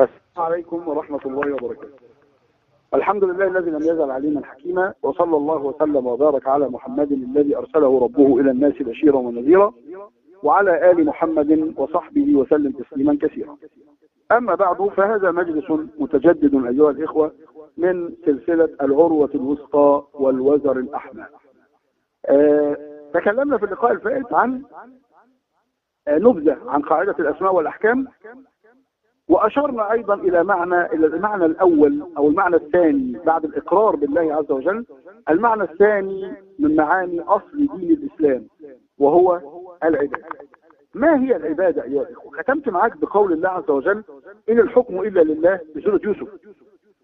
السلام عليكم ورحمة الله وبركاته. الحمد لله الذي لم يزل عليما حكيما وصلى الله وسلم وبارك على محمد الذي أرسله ربه إلى الناس بشيرا ونذيرا وعلى آل محمد وصحبه وسلم تسليما كثيرا. أما بعد فهذا مجلس متجدد أيها الإخوة من سلسلة العروة الوثقى والوزر الأحمى أه تكلمنا في اللقاء الفائت عن أه نبذة عن قاعدة الأسماء والأحكام وأشرنا أيضا إلى معنى إلى المعنى الأول أو المعنى الثاني بعد الإقرار بالله عز وجل. المعنى الثاني من معاني أصل دين الإسلام وهو العبادة. ما هي العبادة أيها الإخوة ختمت معاك بقول الله عز وجل إن الحكم إلا لله في سورة يوسف.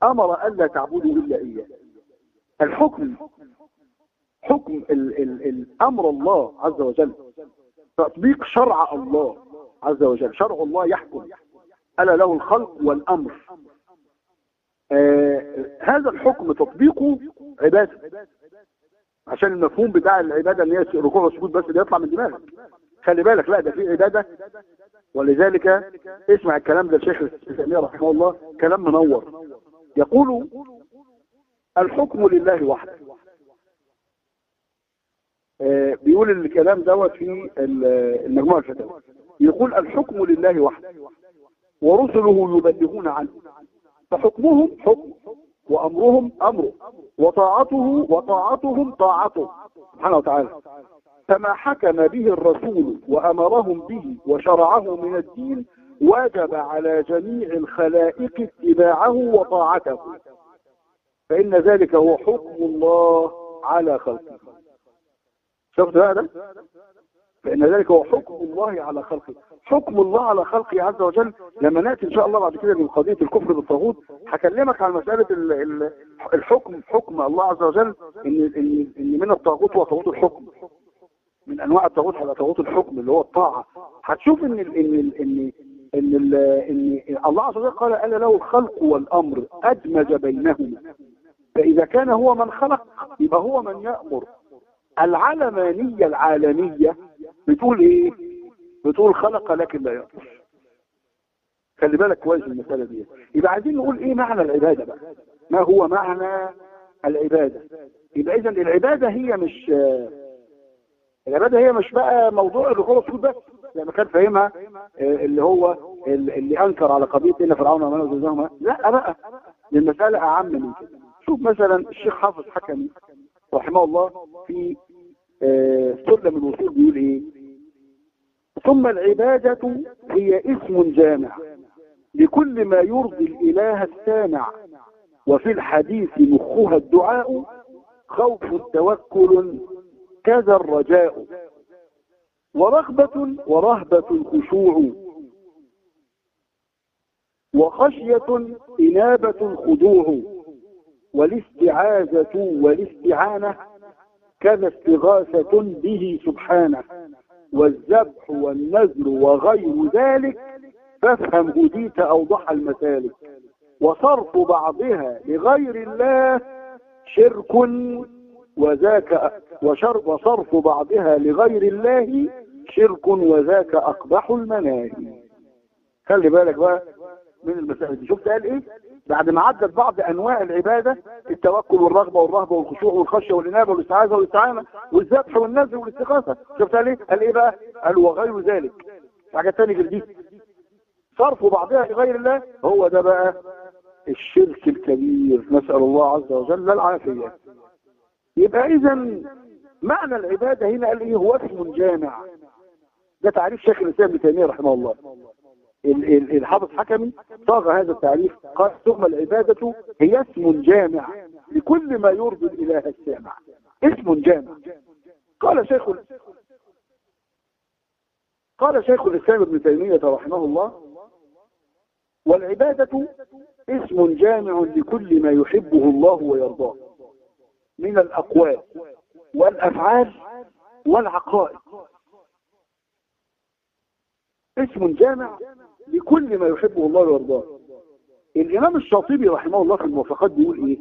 أمر ألا تعبدوا إلا إياه. الحكم حكم ال ال الأمر الله عز وجل. تطبيق شرع الله عز وجل. شرع الله يحكم. ألا له الخلق والأمر. آه هذا الحكم تطبيقه عبادة. عشان المفهوم بتاع العبادة ان هي ركوع وسجود بس اللي يطلع من دماغك. خلي بالك لا ده في عبادة. ولذلك اسمع الكلام ده الشيخ الإسلامية رحمه الله كلام منور. يقول الحكم لله وحده. آه بيقول الكلام دوت في المجموعة الفتاوى. يقول الحكم لله وحده. ورسله يبلغون عنه. فحكمهم حكم وأمرهم أمره وطاعته وطاعتهم طاعته. سبحانه وتعالى. فما حكم به الرسول وأمرهم به وشرعه من الدين وجب على جميع الخلائق اتباعه وطاعته. فإن ذلك هو حكم الله على خلقه. شفت هذا؟ فإن ذلك هو حكم الله على خلقه. حكم الله على خلقه عز وجل. لما نأتي إن شاء الله بعد كده من قضية الكفر بالطاغوت هكلمك عن مسألة الحكم حكم الله عز وجل إن, إن, إن من الطاغوت هو طاغوت الحكم. من أنواع الطاغوت على طاغوت الحكم اللي هو الطاعة. هتشوف إن ال إن إن إن, إن الله عز وجل قال ألا له الخلق والأمر أدمج بينهما. فإذا كان هو من خلق يبقى هو من يأمر. العلمانية العالمية بتقول إيه؟ بتقول خلق لكن لا يأمر خلي بالك كويس المسألة دي. يبقى عايزين نقول إيه معنى العبادة بقى؟ ما هو معنى العبادة؟ يبقى اذا العبادة هي مش العبادة هي مش بقى موضوع الركوع والسجود بس لما كان فاهمها اللي هو اللي أنكر على قضية إن فرعون ومن وزوجهما لا بقى المسألة أعم من كده. شوف مثلا الشيخ حافظ حكمي رحمه الله في سلم الوصول بيقول إيه؟ ثم العبادة هي اسم جامع لكل ما يرضي الإله السامع. وفي الحديث مخها الدعاء خوف توكل كذا الرجاء. ورغبة ورهبة خشوع وخشية إنابة خضوع والاستعاذة والاستعانة كذا استغاثة به سبحانه. والذبح والنذر وغير ذلك فافهم هديت أوضح المسالك. وصرف بعضها لغير الله شرك وذاك وصرف بعضها لغير الله شرك وذاك أقبح المناهي. خلي بالك بقى من المسائل دي. شفت قال إيه؟ بعد ما عدت بعض أنواع العبادة التوكل والرغبة والرهبة والخشوع والخشية والإنابة والاستعاذة والاستعانة والذبح والنذر والاستغاثة. شفت قال إيه قال إيه بقى؟ قال وغير ذلك. حاجة تانية غير دي. صرف بعضها لغير الله هو ده بقى الشرك الكبير. نسأل الله عز وجل العافية. يبقى إذا معنى العبادة هنا قال إيه؟ هو اسم جامع. ده تعريف شيخ الإسلام ابن تيمية رحمه الله. الحافظ حكمي صاغ هذا التعريف قال ثم العبادة هي اسم جامع لكل ما يرضي الإله السامع. اسم جامع. قال شيخ قال شيخ الإسلام ابن تيمية رحمه الله والعبادة اسم جامع لكل ما يحبه الله ويرضاه من الأقوال والأفعال والعقائد. اسم جامع لكل ما يحبه الله ويرضاه. الإمام الشاطبي رحمه الله في الموافقات بيقول إيه؟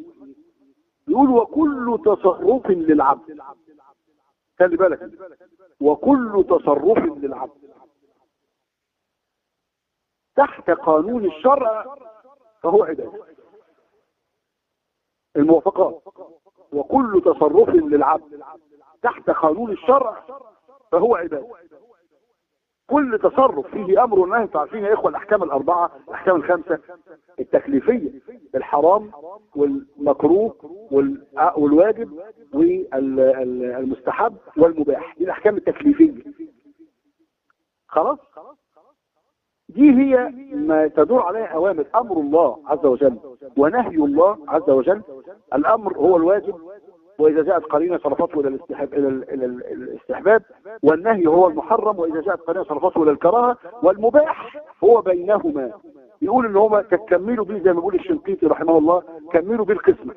يقول وكل تصرف للعبد. خلي بالك. وكل تصرف للعبد. تحت قانون الشرع فهو عبادة. الموافقات. وكل تصرف للعبد. تحت قانون الشرع فهو عبادة. كل تصرف فيه أمر ونهي تعرفين يا إخوة الأحكام الأربعة الأحكام الخمسة التكليفية الحرام والمكروه والواجب والمستحب والمباح. دي الأحكام التكليفية. خلاص؟ دي هي ما تدور عليها أوامر أمر الله عز وجل ونهي الله عز وجل. الأمر هو الواجب وإذا جاءت قرينة صرفته إلى الاستحباب, إلى الاستحباب والنهي هو المحرم وإذا جاءت قرينة صرفته إلى الكراهة والمباح هو بينهما. يقول إن هما كملوا به زي ما بيقول الشنقيطي رحمه الله كملوا به القسمة.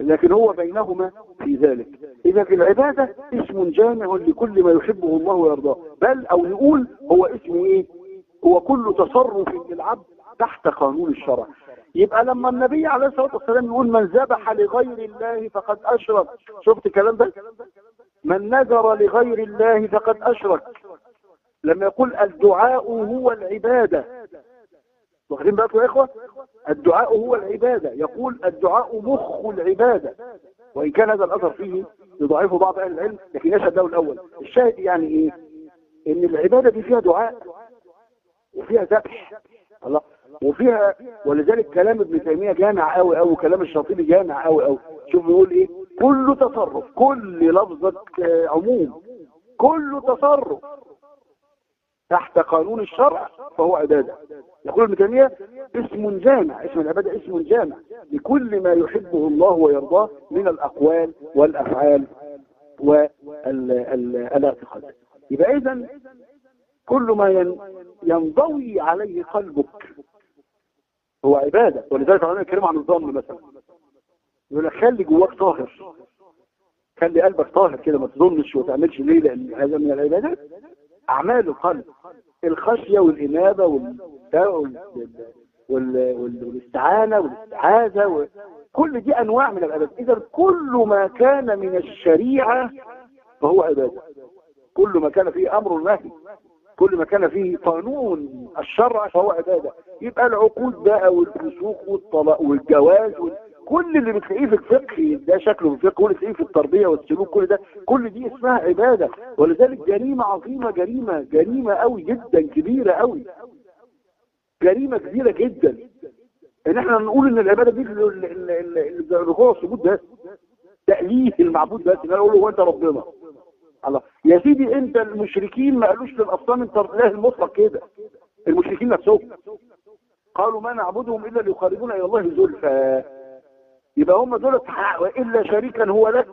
لكن هو بينهما في ذلك. إذا في العبادة اسم جامع لكل ما يحبه الله ويرضاه. بل أو نقول هو اسمه إيه؟ هو كل تصرف للعبد تحت قانون الشرع. يبقى لما النبي عليه الصلاة والسلام يقول من ذبح لغير الله فقد أشرك. شفت الكلام ده؟ من نذر لغير الله فقد أشرك. لما يقول الدعاء هو العبادة. واخدين بالكم يا إخوة؟ الدعاء هو العبادة. يقول الدعاء مخ العبادة. وإن كان هذا الأثر فيه يضعفه بعض أهل العلم لكن يشهد له الأول. الشاهد يعني إيه؟ إن العبادة دي فيها دعاء وفيها ذبح. الله. وفيها ولذلك كلام ابن تيمية جامع قوي قوي كلام الشاطبي جامع قوي قوي شوف بيقول إيه؟ كل تصرف كل لفظة عموم كل تصرف تحت قانون الشرع فهو عبادة يقول ابن تيمية اسم جامع اسم العبادة اسم جامع لكل ما يحبه الله ويرضاه من الأقوال والأفعال والاعتقاد يبقى إذا كل ما ينضوي عليه قلبك هو عبادة. ولذلك العلماء يتكلموا عن الظن مثلا. يقول لك خلي جواك طاهر. خلي قلبك طاهر كده ما تظنش وتعملش ليه؟ لأن هذا من العبادات. أعمال القلب. الخشية والإنابة والاستعانة والاستعاذة كل دي أنواع من العبادات. اذا كل ما كان من الشريعة فهو عبادة. كل ما كان فيه أمر نهي. كل ما كان فيه قانون الشرع فهو عبادة. يبقى العقود بقى والفسوق والطلاق والجواز كل اللي بتلاقيه في الفقه ده شكله في الفقه واللي في التربية والسلوك كل ده كل دي اسمها عبادة. ولذلك جريمة عظيمة جريمة جريمة قوي جدا كبيرة قوي. جريمة كبيرة جدا. إن إحنا نقول إن العبادة دي الركوع والسجود ده تأليه المعبود بس نقول له هو أنت ربنا. الله يا سيدي انت المشركين ما قالوش للاصنام انت الاله المطلق كده. المشركين نفسهم. قالوا ما نعبدهم إلا ليقربونا إلى الله زلفى. يبقى هم دول الا شريكا هو لك.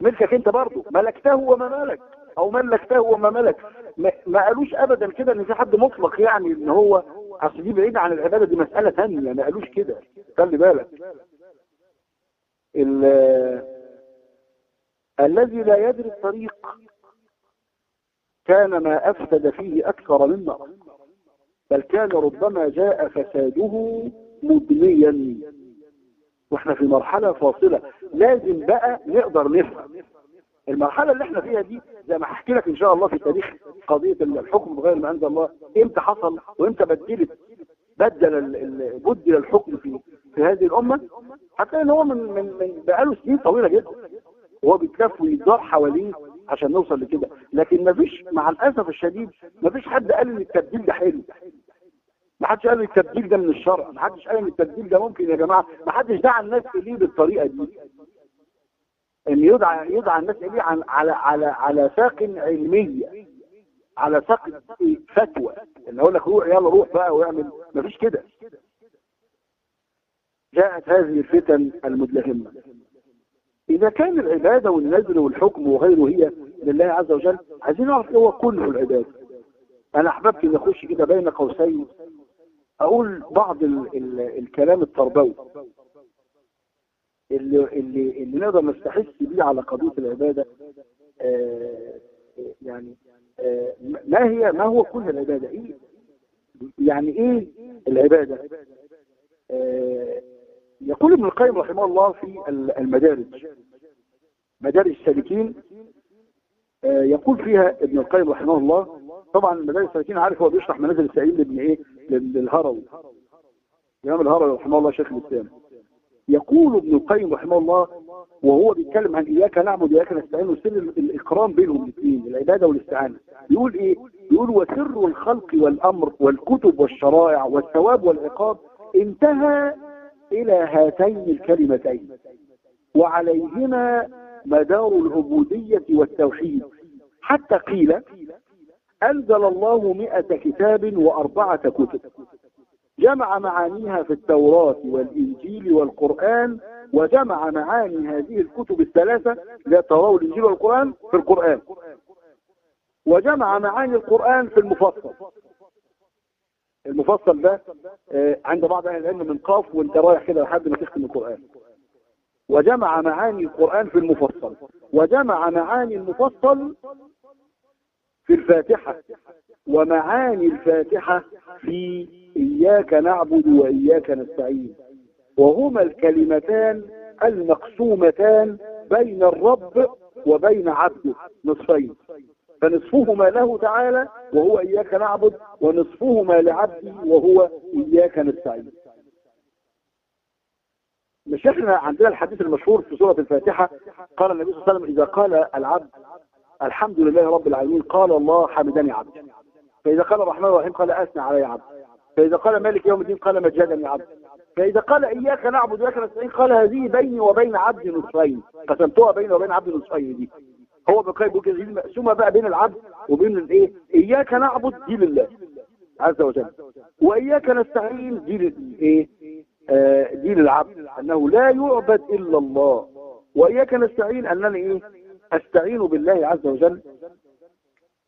ملكك أنت برضه ملكته وما ملك أو ملكته وما ملك ما قالوش ابدا كده إن في حد مطلق يعني إن هو أصل دي بعيده عن العبادة دي مسألة ثانية ما قالوش كده. خلي بالك. الذي لا يدري الطريق كان ما أفسد فيه أكثر مما بل كان ربما جاء فساده مدنيا وإحنا في مرحلة فاصلة لازم بقى نقدر نفهم. المرحلة اللي إحنا فيها دي زي ما هحكي لك إن شاء الله في تاريخ قضية الحكم بغير ما أنزل الله إمتى حصل وإمتى بدلت بدل بدل الحكم في في هذه الأمة هتلاقي إن هو من من من بقاله سنين طويلة جدا. وهو بيتلف ويدار حواليه عشان نوصل لكده. لكن مفيش مع الأسف الشديد مفيش حد قال إن التبديل ده حلو. ما حدش قال التبديل ده من الشرع. ما حدش قال إن التبديل ده ممكن يا جماعة. ما حدش دعا الناس إليه بالطريقة دي. إن يدعى يدعى الناس إليه على على على على ساق علميه على ساق فتوى. إن أقول لك روح يلا روح بقى واعمل. مفيش كده. جاءت هذه الفتن المدلهمة. إذا كان العبادة والنذر والحكم وغيره هي لله عز وجل عايزين نعرف إيه هو كله العبادة. أنا أحببت أن أخش كده بين قوسين أقول بعض ال ال الكلام التربوي. اللي, اللي, اللي نقدر نستحس بيه على قضية العبادة آه يعني آه ما هي ما هو كل العبادة؟ إيه؟ يعني إيه العبادة؟ آه يقول ابن القيم رحمه الله في المدارج. مدارج السالكين يقول فيها ابن القيم رحمه الله. طبعا مدارج السالكين عارف هو بيشرح منازل السعيد لابن إيه؟ للهروي الإمام الهروي رحمه الله شيخ الإسلام. يقول ابن القيم رحمه الله وهو بيتكلم عن إياك نعبد وإياك نستعين وسر الإكرام بينهم الاثنين العبادة والاستعانة. بيقول إيه؟ بيقول وسر الخلق والأمر والكتب والشرائع والثواب والعقاب انتهى إلى هاتين الكلمتين وعليهما مدار العبودية والتوحيد. حتى قيل أنزل الله مئة كتاب وأربعة كتب. جمع معانيها في التوراة والإنجيل والقرآن وجمع معاني هذه الكتب الثلاثة لا التوراة والإنجيل والقرآن في القرآن. وجمع معاني القرآن في المفصل. المفصل ده آه، عند بعض أهل العلم من قاف وانت رايح كده لحد ما تختم القرآن. وجمع معاني القرآن في المفصل. وجمع معاني المفصل في الفاتحة. ومعاني الفاتحة في إياك نعبد وإياك نستعين. وهما الكلمتان المقسومتان بين الرب وبين عبده. نصفين. فنصفهما له تعالى وهو إياك نعبد ونصفهما لعبده وهو إياك نستعين. مش إحنا عندنا الحديث المشهور في سورة الفاتحة قال النبي صلى الله عليه وسلم إذا قال العبد الحمد لله رب العالمين قال الله حمدني عبد. فإذا قال الرحمن الرحيم قال أثنى علي عبد. فإذا قال مالك يوم الدين قال مجدني عبد. فإذا قال إياك نعبد وإياك نستعين قال هذه بيني وبين عبد نصفين. قسمتها بيني وبين عبد نصفين دي. هو بقى يقول كده دي مقسومه بقى بين العبد وبين الايه؟ إياك نعبد دي لله عز وجل. وإياك نستعين دي للايه آه دي للعبد أنه لا يعبد إلا الله. وإياك نستعين أنني إيه؟ أستعين بالله عز وجل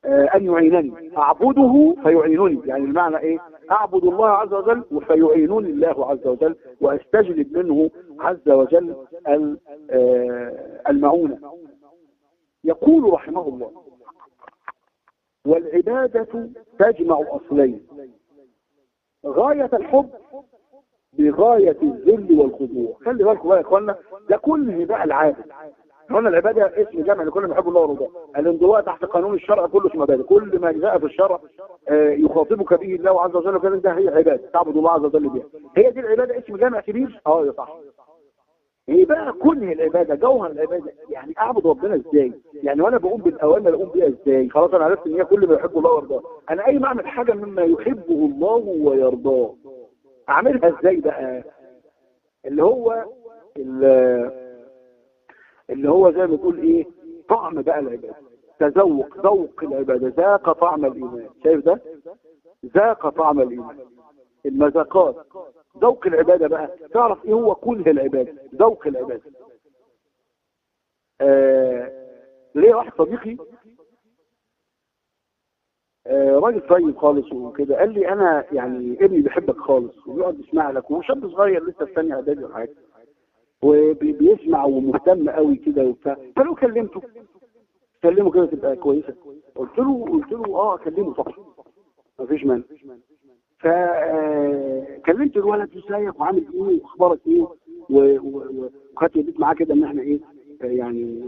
آه أن يعينني. أعبده فيعينني. يعني المعنى إيه؟ أعبد الله عز وجل فيعينني الله عز وجل وأستجلب منه عز وجل آه المعونة. يقول رحمه الله والعبادة تجمع أصلين غاية الحب بغاية الذل والخضوع. خلي بالكم بقى يا اخوانا ده كله بقى العادة. هنا العبادة اسم جامع لكل ما يحب الله ورضاه الانضواء تحت قانون الشرع كله اسمه عبادة كل ما جاء في الشرع آه يخاطبك به الله عز وجل وكذا ده هي عبادة تعبد الله عز وجل بها. هي دي العبادة اسم جامع كبير؟ آه يا صح إيه بقى كل العبادة جوهر العبادة؟ يعني أعبد ربنا إزاي؟ يعني وأنا بقوم بالاوامر اقوم بيها إزاي؟ خلاص أنا عرفت إن هي كل ما يحب الله ويرضاه. أنا أي ما اعمل حاجة مما يحبه الله ويرضاه؟ أعملها إزاي بقى؟ اللي هو اللي هو زي ما تقول إيه؟ طعم بقى العبادة. تذوق ذوق العبادة. ذاق طعم الإيمان. شايف ده؟ ذاق طعم الإيمان. المذاقات. ذوق العبادة بقى. تعرف إيه هو كله العبادة؟ ذوق العبادة. آه ليه واحد صديقي؟ آه راجل طيب خالص وكده. قال لي أنا يعني ابني بيحبك خالص وبيقعد يسمع لك وهو شاب صغير لسه في ثانية إعدادي ولا حاجة. وبيسمع ومهتم قوي كده وبتاع. فلو كلمته. كلمه كده تبقى كويسة. قلت له قلت له آه كلمه طبعا مفيش مانع. فكلمت الولد ازيك وعامل إيه وأخبارك إيه وخدت يديك معاه كده إن إحنا إيه يعني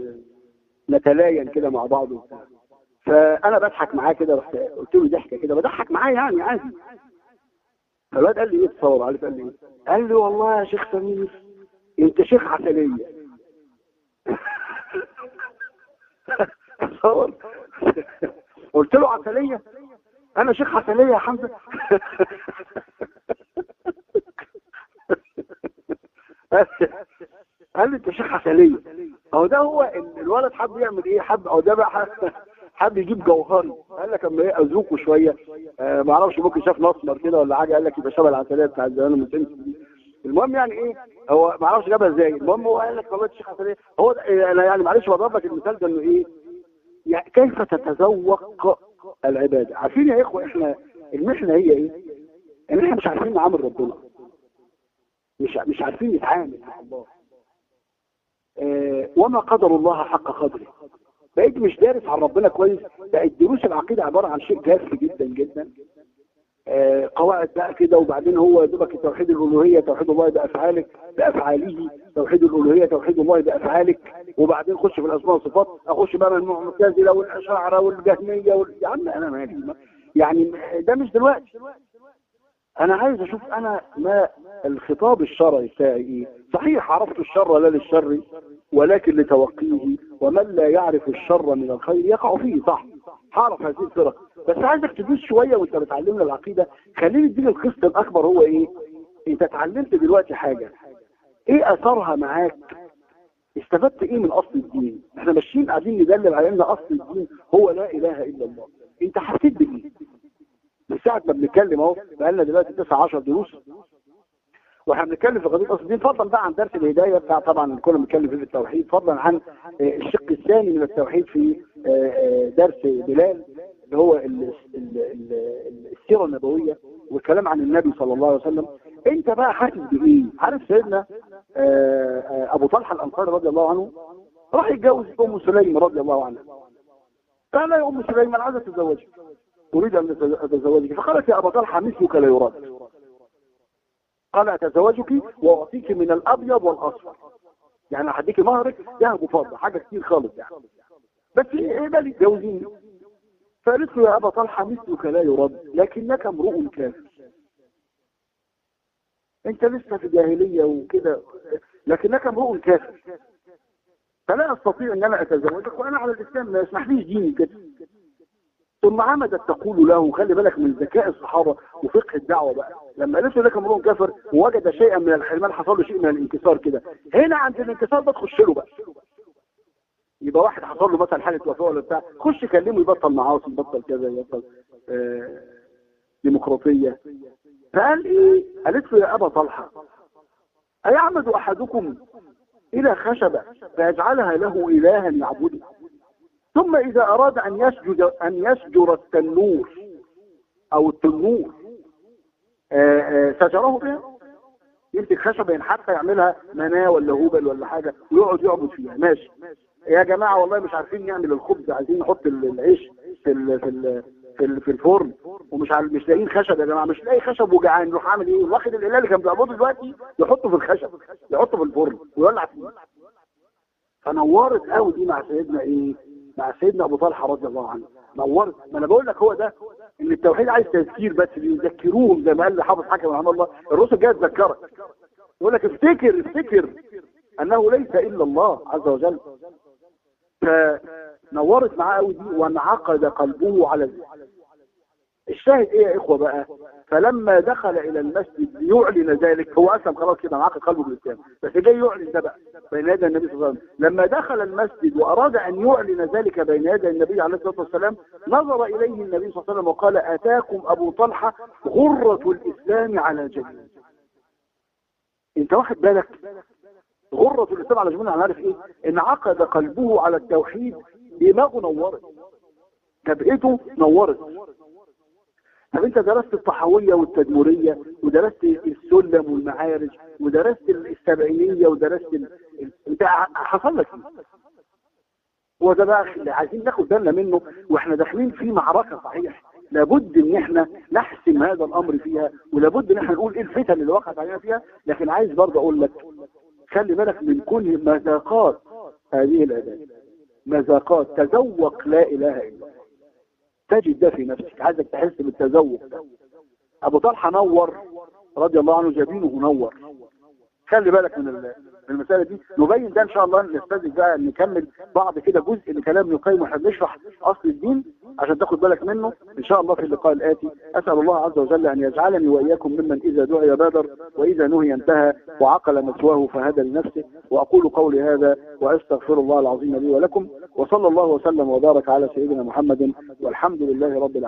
نتلاين كده مع بعض فأنا بضحك معاه كده رحت قلت له ضحكة كده بضحك معاه يعني عادي. فالواد قال لي إيه تصور عارف قال لي إيه قال لي والله يا شيخ سمير أنت شيخ عسلية. تصور قلت له عسلية؟ أنا شيخ عسلية يا حمزة. قال لي أنت شيخ عسلية. اهو ده هو الولد حب يعمل إيه؟ حب أو ده بقى حب يجيب جوهري قال لك أما إيه؟ أذوقه شوية. آه ما أعرفش ممكن شاف نصمر كده ولا حاجة. قال لك يبقى شبه العسلية بتاع زمان المسلم المهم يعني إيه؟ هو ما أعرفش جابها إزاي. المهم هو قال لك والله الشيخ عسلية. هو أنا يعني معلش بضرب لك المثال ده إنه إيه؟ يعني كيف تتذوق العبادة؟ عارفين يا إخوة إحنا المحنة هي إيه؟ إن إحنا مش عارفين نعامل ربنا. مش مش عارفين نتعامل. مع الله آه وما قدر الله حق قدره. بقيت مش دارس عن ربنا كويس. بقت دروس العقيدة عبارة عن شيء جاف جدا جدا. آه قواعد بقى كده وبعدين هو دوبك توحيد الألوهية توحيد الله بأفعالك بأفعاله توحيد الألوهية توحيد الله بأفعالك وبعدين خش في الأسماء والصفات. أخش بقى المعتزلة والأشاعرة والجهمية وال... يا عم أنا مالي؟ يعني ده مش دلوقتي. أنا عايز أشوف أنا ما الخطاب الشرعي بتاعي إيه. صحيح عرفت الشر لا للشر ولكن لتوقيه ومن لا يعرف الشر من الخير يقع فيه صح. هعرف هذه الفرق. بس عايزك تدوس شوية وأنت بتعلمنا العقيدة. خليني أديك القسط الأكبر هو إيه؟ أنت اتعلمت دلوقتي حاجة. إيه أثرها معاك؟ استفدت إيه من أصل الدين؟ إحنا ماشيين قاعدين ندلل على إن أصل الدين هو لا إله إلا الله. أنت حسيت بإيه؟ من ساعة ما بنتكلم أهو بقالنا دلوقتي 9 10 دروس. وإحنا بنتكلم في قضيه أصل الدين فضلا بقى عن درس الهداية بتاع طبعا كنا بنتكلم فيه في التوحيد فضلا عن آه، الشق الثاني من التوحيد في آه، آه، درس بلال اللي هو ال- ال- ال- السيرة النبوية والكلام عن النبي صلى الله عليه وسلم. أنت بقى حاسس بإيه؟ عارف سيدنا أبو طلحة الأنصاري رضي الله عنه راح يتجوز أم سليم رضي الله عنها. قال يا أم سليم أنا عايز اتزوجك أريد أن أتزوجك. فقالت يا أبا طلحه مثلك لا يراد. قال أتزوجك وأعطيك من الأبيض والأصفر. يعني هديك مهرك ذهب وفضه حاجة كتير خالص يعني. بس إيه ده اللي تجوزيني فقالت له يا أبا طلحة مثلك لا يرد لكنك امرؤ كافر. أنت لسه في جاهليه وكده لكنك امرؤ كافر. فلا أستطيع إن أنا أتزوجك وأنا على الإسلام ما يسمحليش ديني كده ثم عمدت تقول له خلي بالك من ذكاء الصحابة وفقه الدعوة بقى. لما قالت له لك امرؤ كافر ووجد شيئا من الحرمان حصل له شيء من الانكسار كده. هنا عند الانكسار ده تخش له بقى. يبقى واحد حصل له مثلا حالة وفاة ولا بتاع خش كلمه يبطل معاصي يبطل كذا يبطل آه ديمقراطية. فقال إيه؟ قالت له يا أبا طلحة أيعمد أحدكم إلى خشبة فيجعلها له الها يعبده؟ ثم إذا أراد أن يسجد أن يسجر التنور أو التنور آه، آه، سجره بها يمسك خشبة ينحتها يعملها مناة ولا هوبل ولا حاجة ويقعد يعبد فيها. ماشي. يا جماعة والله مش عارفين نعمل الخبز عايزين نحط ال- العيش في ال في ال في, في الفرن. ومش عارف مش لاقيين خشب يا جماعة مش لاقي خشب وجعان. يروح عامل إيه؟ واخد الاله اللي كان بيعبده دلوقتي يحطه في الخشب يحطه في الفرن ويولع فيه. فنورت قوي دي مع سيدنا إيه؟ مع سيدنا أبو طلحة رضي الله عنه. نورت. ما أنا بقول لك هو ده إن التوحيد عايز تذكير بس بيذكروهم زي ما قال حافظ حكم رحمه الله. الرسل جاية تذكرك. يقول لك افتكر افتكر أنه ليس إلا الله عز وجل. فنورت معاه قوي دي وانعقد قلبه على الشاهد إيه يا إخوة بقى؟ فلما دخل إلى المسجد ليعلن ذلك. هو اسلم خلاص كده انعقد قلبه بالإسلام بس جاي يعلن ده بقى بين يدي النبي صلى الله عليه وسلم. لما دخل المسجد وأراد أن يعلن ذلك بين يدي النبي عليه الصلاة والسلام نظر إليه النبي صلى الله عليه وسلم وقال أتاكم أبو طلحة غرة الإسلام على جبين أنت واخد بالك؟ غرة الإسلام على جميع عارف إيه؟ انعقد قلبه على التوحيد دماغه نورت تبقيته نورت. طب انت درست الطحاوية والتدمرية ودرست السلم والمعارج ودرست السبعينية ودرست ال... انت حصل لك إيه؟ هو ده بقى اللي عايزين ناخد بالنا منه وإحنا داخلين في معركة صحيح. لابد ان إحنا نحسم هذا الامر فيها ولابد ان إحنا نقول إيه الفتن اللي وقعت علينا فيها. لكن عايز برضه أقول لك خلي بالك من كل مذاقات هذه العبادة مذاقات تذوق لا إله إلا تجد ده في نفسك. عايزك تحس بالتذوق أبو طلحة نور رضي الله عنه جبينه نور. خلي بالك من من المسألة دي. نبين ده إن شاء الله نستاذن بقى نكمل بعض كده جزء من كلام ابن القيم وإحنا بنشرح أصل الدين عشان تاخد بالك منه. إن شاء الله في اللقاء الآتي. أسأل الله عز وجل أن يجعلني وإياكم ممن إذا دعي بادر وإذا نهي انتهى وعقل مثواه فهدى لنفسه. وأقول قولي هذا وأستغفر الله العظيم لي ولكم. وصلى الله وسلم وبارك على سيدنا محمد. والحمد لله رب العالمين.